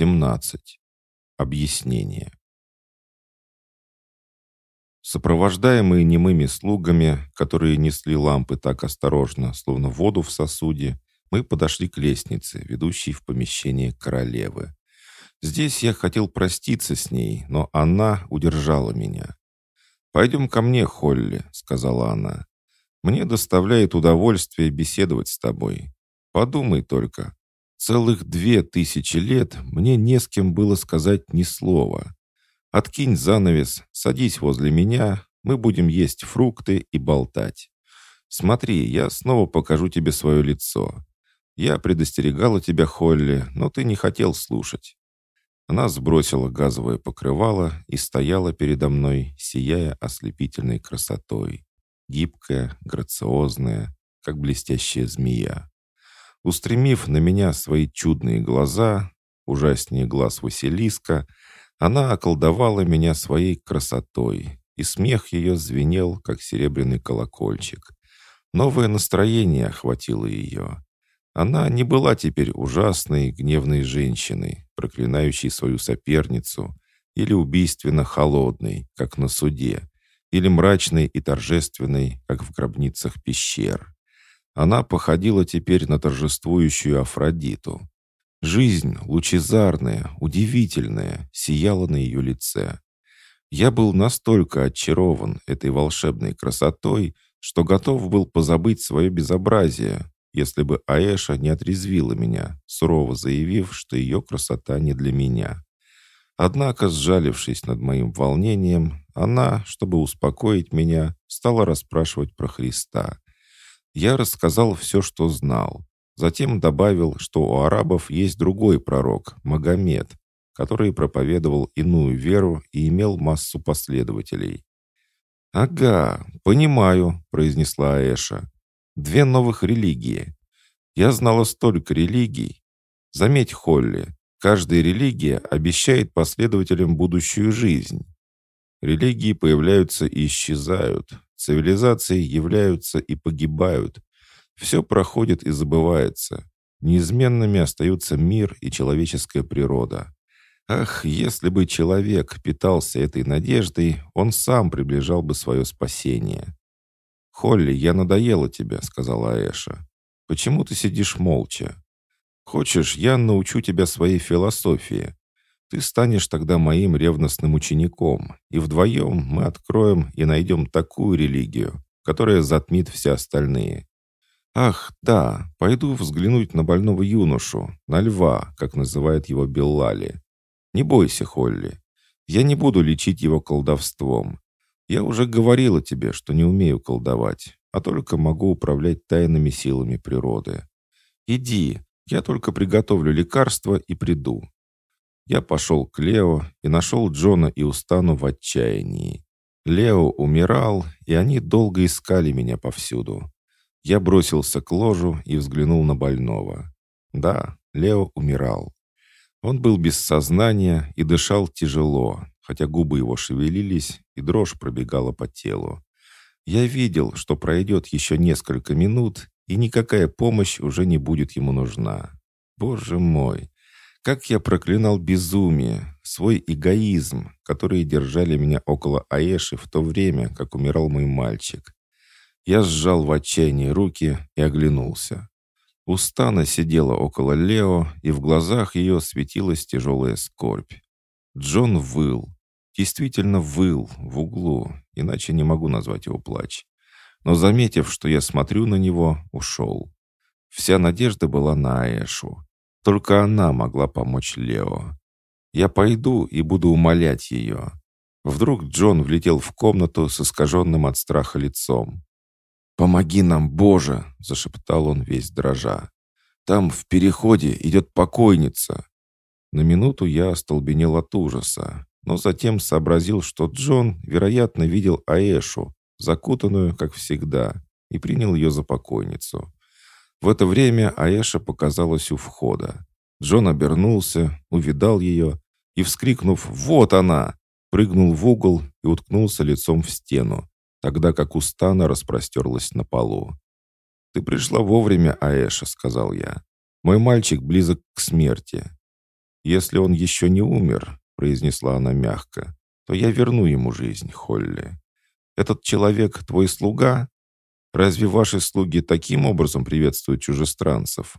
17. Объяснение. Сопровождаемые немыми слугами, которые несли лампы так осторожно, словно воду в сосуде, мы подошли к лестнице, ведущей в помещение королевы. Здесь я хотел проститься с ней, но она удержала меня. «Пойдем ко мне, Холли», — сказала она. «Мне доставляет удовольствие беседовать с тобой. Подумай только, Целых две тысячи лет мне не с кем было сказать ни слова. Откинь занавес, садись возле меня, мы будем есть фрукты и болтать. Смотри, я снова покажу тебе свое лицо. Я предостерегала тебя, Холли, но ты не хотел слушать. Она сбросила газовое покрывало и стояла передо мной, сияя ослепительной красотой. Гибкая, грациозная, как блестящая змея. Устремив на меня свои чудные глаза, ужаснее глаз Василиска, она околдовала меня своей красотой, и смех ее звенел, как серебряный колокольчик. Новое настроение охватило ее. Она не была теперь ужасной, гневной женщиной, проклинающей свою соперницу, или убийственно холодной, как на суде, или мрачной и торжественной, как в гробницах пещер. Она походила теперь на торжествующую Афродиту. Жизнь, лучезарная, удивительная, сияла на ее лице. Я был настолько очарован этой волшебной красотой, что готов был позабыть свое безобразие, если бы Аэша не отрезвила меня, сурово заявив, что ее красота не для меня. Однако, сжалившись над моим волнением, она, чтобы успокоить меня, стала расспрашивать про Христа. Я рассказал все, что знал. Затем добавил, что у арабов есть другой пророк, Магомед, который проповедовал иную веру и имел массу последователей. «Ага, понимаю», — произнесла Аэша. «Две новых религии. Я знала столько религий. Заметь, Холли, каждая религия обещает последователям будущую жизнь. Религии появляются и исчезают, Цивилизации являются и погибают. Все проходит и забывается. Неизменными остаются мир и человеческая природа. Ах, если бы человек питался этой надеждой, он сам приближал бы свое спасение. «Холли, я надоела тебе», — сказала Аэша. «Почему ты сидишь молча? Хочешь, я научу тебя своей философии? Ты станешь тогда моим ревностным учеником, и вдвоем мы откроем и найдем такую религию, которая затмит все остальные. Ах, да, пойду взглянуть на больного юношу, на льва, как называет его Беллали. Не бойся, Холли. Я не буду лечить его колдовством. Я уже говорила тебе, что не умею колдовать, а только могу управлять тайными силами природы. Иди, я только приготовлю лекарство и приду. Я пошел к Лео и нашел Джона и Устану в отчаянии. Лео умирал, и они долго искали меня повсюду. Я бросился к ложу и взглянул на больного. Да, Лео умирал. Он был без сознания и дышал тяжело, хотя губы его шевелились, и дрожь пробегала по телу. Я видел, что пройдет еще несколько минут, и никакая помощь уже не будет ему нужна. Боже мой, как я проклинал безумие, свой эгоизм, которые держали меня около Аэши в то время, как умирал мой мальчик. Я сжал в отчаянии руки и оглянулся. Устана сидела около Лео, и в глазах ее светилась тяжелая скорбь. Джон выл. Действительно выл в углу, иначе не могу назвать его плач. Но, заметив, что я смотрю на него, ушел. Вся надежда была на Аэшу. Только она могла помочь Лео. Я пойду и буду умолять ее. Вдруг Джон влетел в комнату с искаженным от страха лицом. «Помоги нам, Боже!» — зашептал он весь дрожа. «Там в переходе идет покойница!» На минуту я остолбенел от ужаса, но затем сообразил, что Джон, вероятно, видел Аэшу, закутанную, как всегда, и принял ее за покойницу. В это время Аэша показалась у входа. Джон обернулся, увидал ее и, вскрикнув «Вот она!», прыгнул в угол и уткнулся лицом в стену, тогда как Устана распростерлась на полу. «Ты пришла вовремя, Аэша», — сказал я. «Мой мальчик близок к смерти». «Если он еще не умер», — произнесла она мягко, «то я верну ему жизнь, Холли. Этот человек твой слуга? Разве ваши слуги таким образом приветствуют чужестранцев?»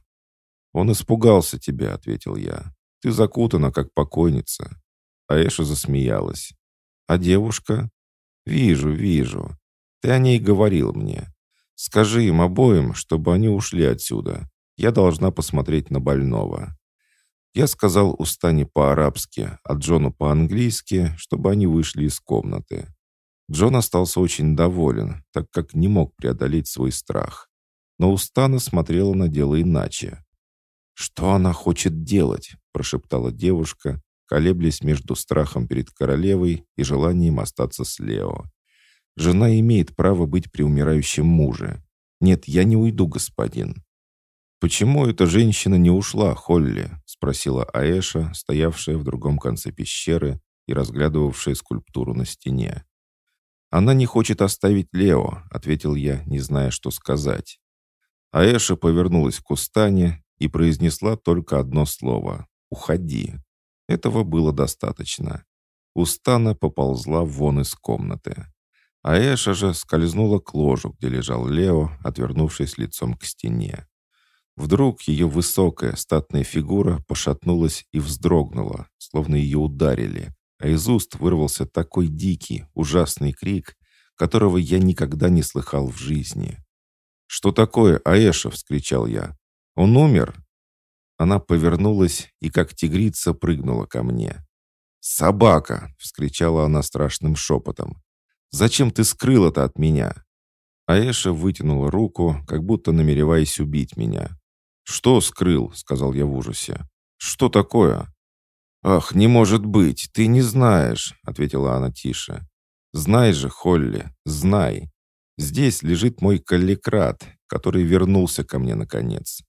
«Он испугался тебя», — ответил я. «Ты закутана, как покойница». Аэша засмеялась. «А девушка?» «Вижу, вижу. Ты о ней говорил мне. Скажи им обоим, чтобы они ушли отсюда. Я должна посмотреть на больного». Я сказал Устане по-арабски, а Джону по-английски, чтобы они вышли из комнаты. Джон остался очень доволен, так как не мог преодолеть свой страх. Но Устана смотрела на дело иначе. «Что она хочет делать?» – прошептала девушка, колеблясь между страхом перед королевой и желанием остаться с Лео. «Жена имеет право быть при умирающем муже. Нет, я не уйду, господин». «Почему эта женщина не ушла, Холли?» — спросила Аэша, стоявшая в другом конце пещеры и разглядывавшая скульптуру на стене. «Она не хочет оставить Лео», — ответил я, не зная, что сказать. Аэша повернулась к Устане и произнесла только одно слово «Уходи». Этого было достаточно. Устана поползла вон из комнаты. Аэша же скользнула к ложу, где лежал Лео, отвернувшись лицом к стене. Вдруг ее высокая статная фигура пошатнулась и вздрогнула, словно ее ударили, а из уст вырвался такой дикий, ужасный крик, которого я никогда не слыхал в жизни. «Что такое, Аэша?» — вскричал я. «Он умер?» Она повернулась и, как тигрица, прыгнула ко мне. «Собака!» — вскричала она страшным шепотом. «Зачем ты скрыл это от меня?» Аэша вытянула руку, как будто намереваясь убить меня. «Что скрыл?» — сказал я в ужасе. «Что такое?» «Ах, не может быть, ты не знаешь», — ответила она тише. «Знай же, Холли, знай. Здесь лежит мой калликрат, который вернулся ко мне наконец».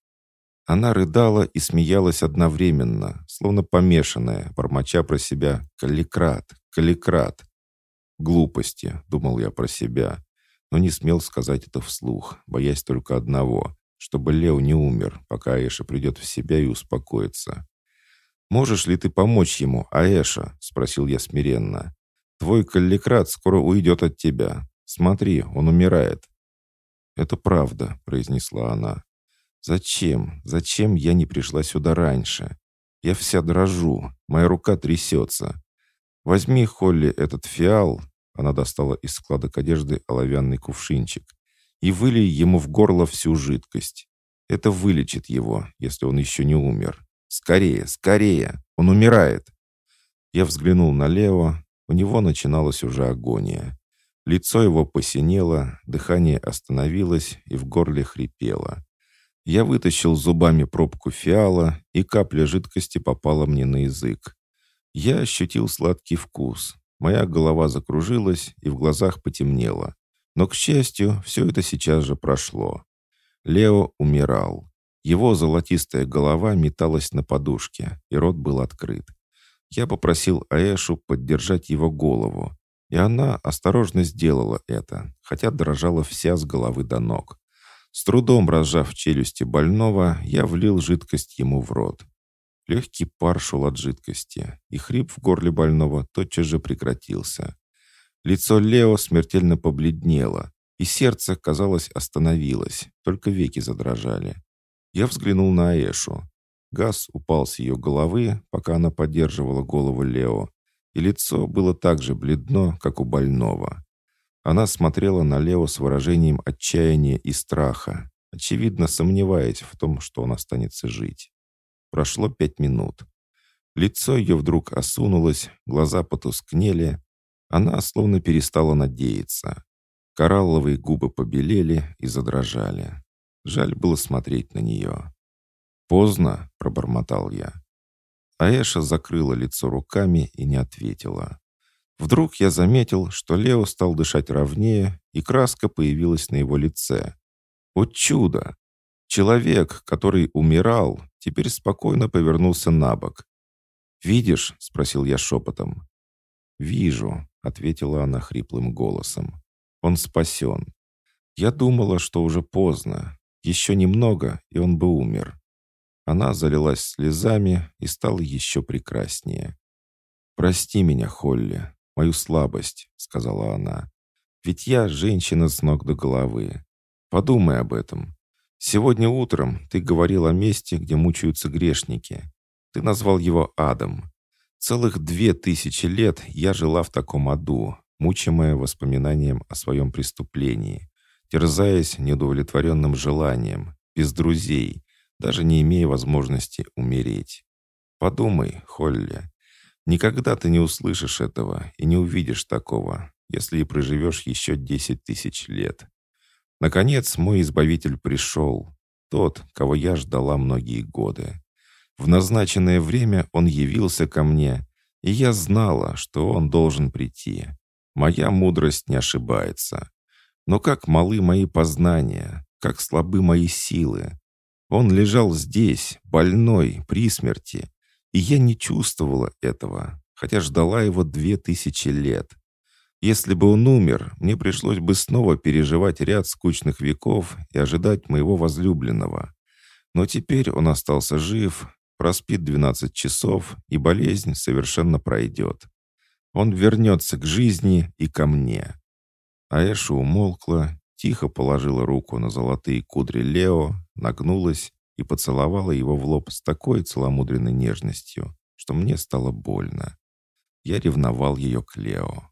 Она рыдала и смеялась одновременно, словно помешанная, бормоча про себя «Калликрат, калликрат». «Глупости», — думал я про себя, но не смел сказать это вслух, боясь только одного чтобы Лео не умер, пока Аэша придет в себя и успокоится. «Можешь ли ты помочь ему, Аэша?» — спросил я смиренно. «Твой калликрат скоро уйдет от тебя. Смотри, он умирает». «Это правда», — произнесла она. «Зачем? Зачем я не пришла сюда раньше? Я вся дрожу, моя рука трясется. Возьми, Холли, этот фиал». Она достала из складок одежды оловянный кувшинчик и вылей ему в горло всю жидкость. Это вылечит его, если он еще не умер. Скорее, скорее! Он умирает!» Я взглянул на Лео. У него начиналась уже агония. Лицо его посинело, дыхание остановилось и в горле хрипело. Я вытащил зубами пробку фиала, и капля жидкости попала мне на язык. Я ощутил сладкий вкус. Моя голова закружилась и в глазах потемнело. Но, к счастью, все это сейчас же прошло. Лео умирал. Его золотистая голова металась на подушке, и рот был открыт. Я попросил Аэшу поддержать его голову, и она осторожно сделала это, хотя дрожала вся с головы до ног. С трудом разжав челюсти больного, я влил жидкость ему в рот. Легкий пар шел от жидкости, и хрип в горле больного тотчас же прекратился. Лицо Лео смертельно побледнело, и сердце, казалось, остановилось, только веки задрожали. Я взглянул на Аэшу. Газ упал с ее головы, пока она поддерживала голову Лео, и лицо было так же бледно, как у больного. Она смотрела на Лео с выражением отчаяния и страха, очевидно сомневаясь в том, что он останется жить. Прошло пять минут. Лицо ее вдруг осунулось, глаза потускнели, она словно перестала надеяться. Коралловые губы побелели и задрожали. Жаль было смотреть на нее. «Поздно», — пробормотал я. Аэша закрыла лицо руками и не ответила. Вдруг я заметил, что Лео стал дышать ровнее, и краска появилась на его лице. О чудо! Человек, который умирал, теперь спокойно повернулся на бок. «Видишь?» — спросил я шепотом. «Вижу», — ответила она хриплым голосом. «Он спасен. Я думала, что уже поздно. Еще немного, и он бы умер». Она залилась слезами и стала еще прекраснее. «Прости меня, Холли, мою слабость», — сказала она. «Ведь я женщина с ног до головы. Подумай об этом. Сегодня утром ты говорил о месте, где мучаются грешники. Ты назвал его адом. Целых две тысячи лет я жила в таком аду, мучимая воспоминанием о своем преступлении, терзаясь неудовлетворенным желанием, без друзей, даже не имея возможности умереть. Подумай, Холли, никогда ты не услышишь этого и не увидишь такого, если и проживешь еще десять тысяч лет. Наконец мой избавитель пришел, тот, кого я ждала многие годы. В назначенное время он явился ко мне, и я знала, что он должен прийти. Моя мудрость не ошибается. Но как малы мои познания, как слабы мои силы. Он лежал здесь, больной, при смерти, и я не чувствовала этого, хотя ждала его две тысячи лет. Если бы он умер, мне пришлось бы снова переживать ряд скучных веков и ожидать моего возлюбленного. Но теперь он остался жив, проспит 12 часов, и болезнь совершенно пройдет. Он вернется к жизни и ко мне. Аэша умолкла, тихо положила руку на золотые кудри Лео, нагнулась и поцеловала его в лоб с такой целомудренной нежностью, что мне стало больно. Я ревновал ее к Лео.